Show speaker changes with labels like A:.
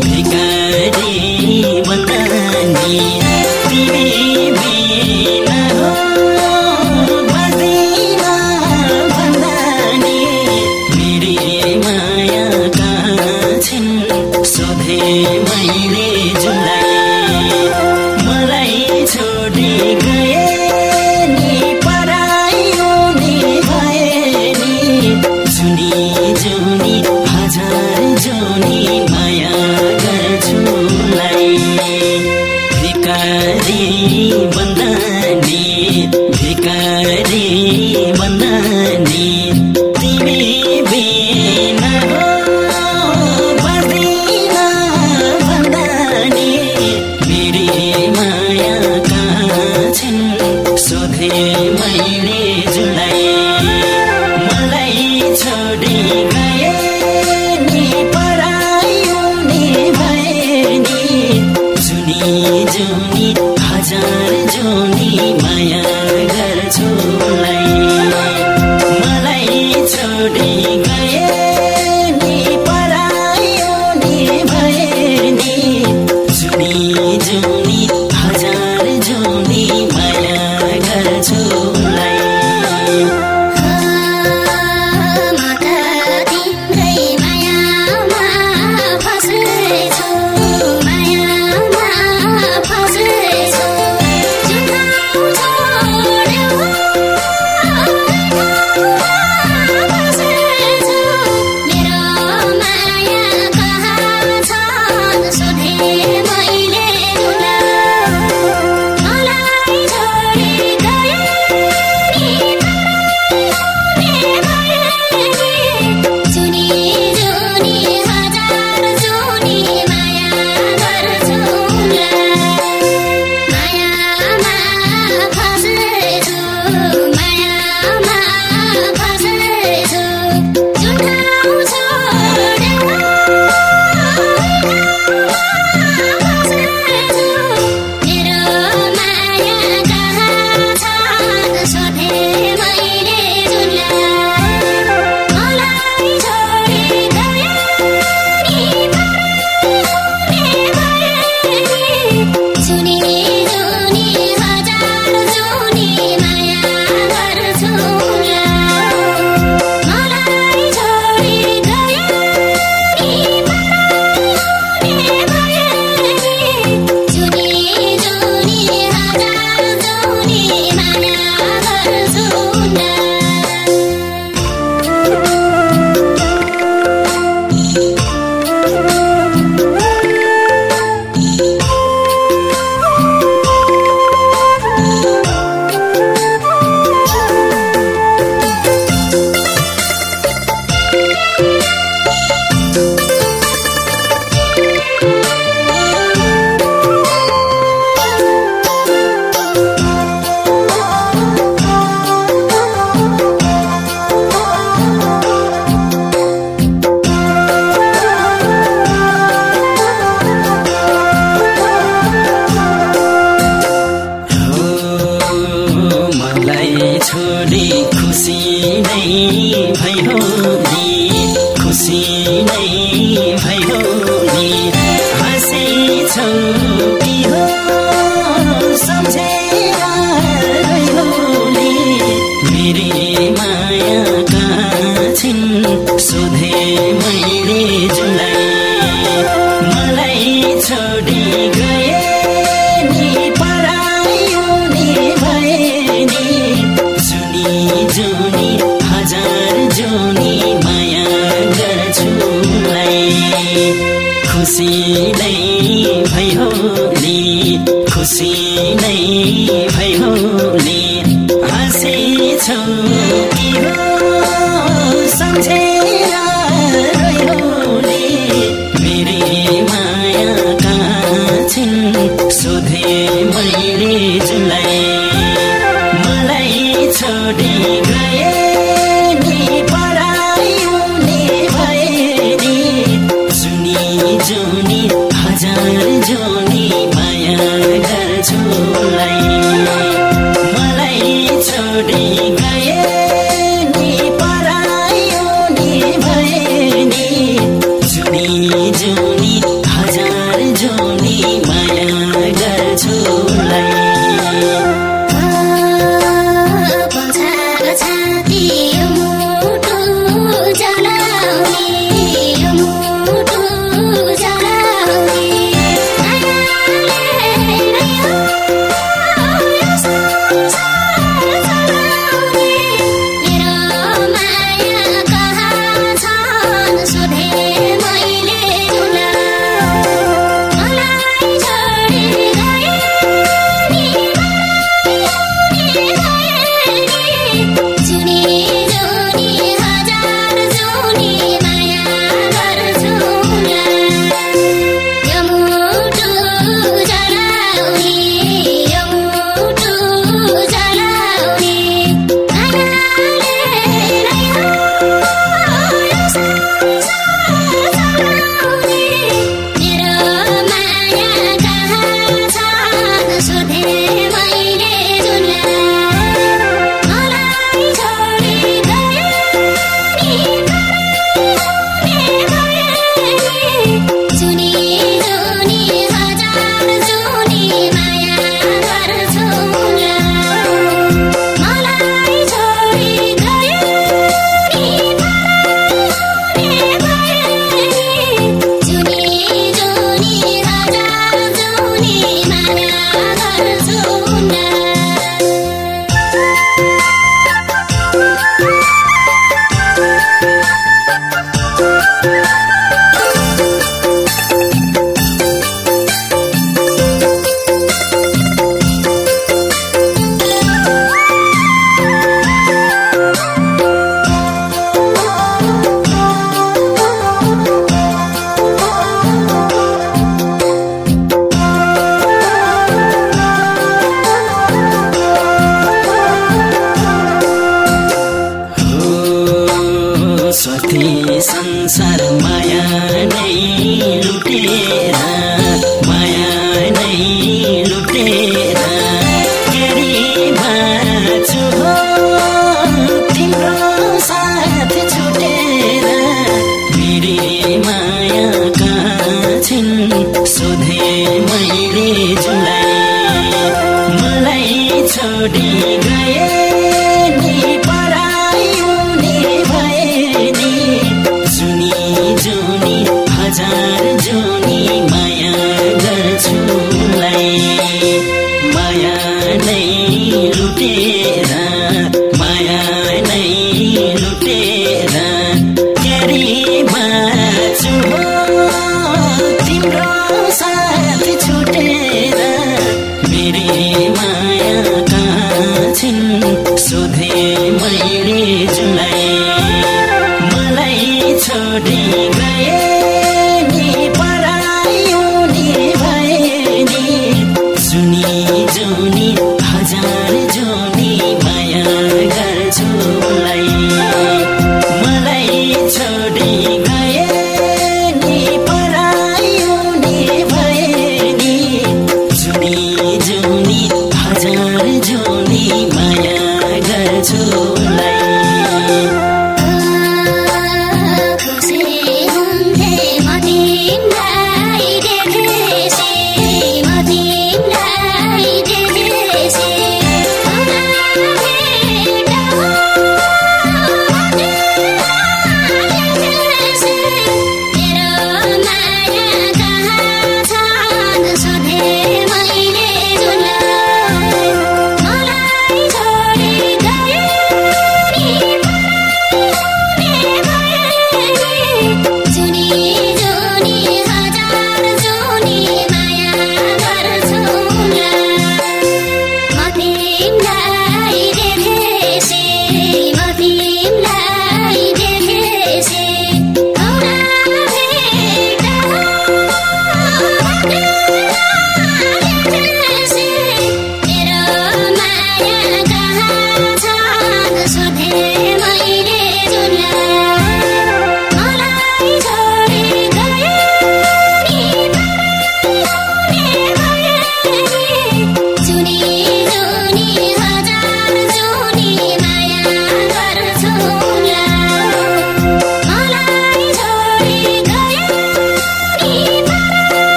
A: Jamaica. मन जुम्नी भयो नि खुसी नै भयो नि हाँसै छौ कि समझे माया सोधे मैले जुलाई। मलाई छोडे खुसी नै भयो नि खुसी नै भयो नि। हाँसे छौ कि हो सम्झेर रोयोले मेरी माया कहाँ छिन् सोधे मैले मलाई छोडी गए मैले जुलाई। मलाई छोडी गए जुनी हजार जुनी माया गर्छु